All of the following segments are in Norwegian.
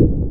you.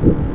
Thank